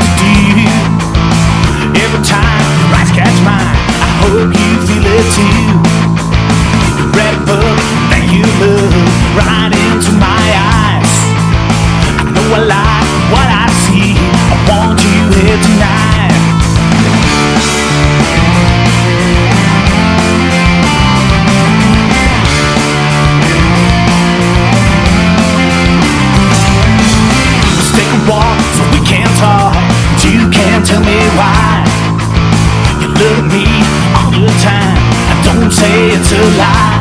to time, tell me why You look at me all the time. I don't say it's a lie.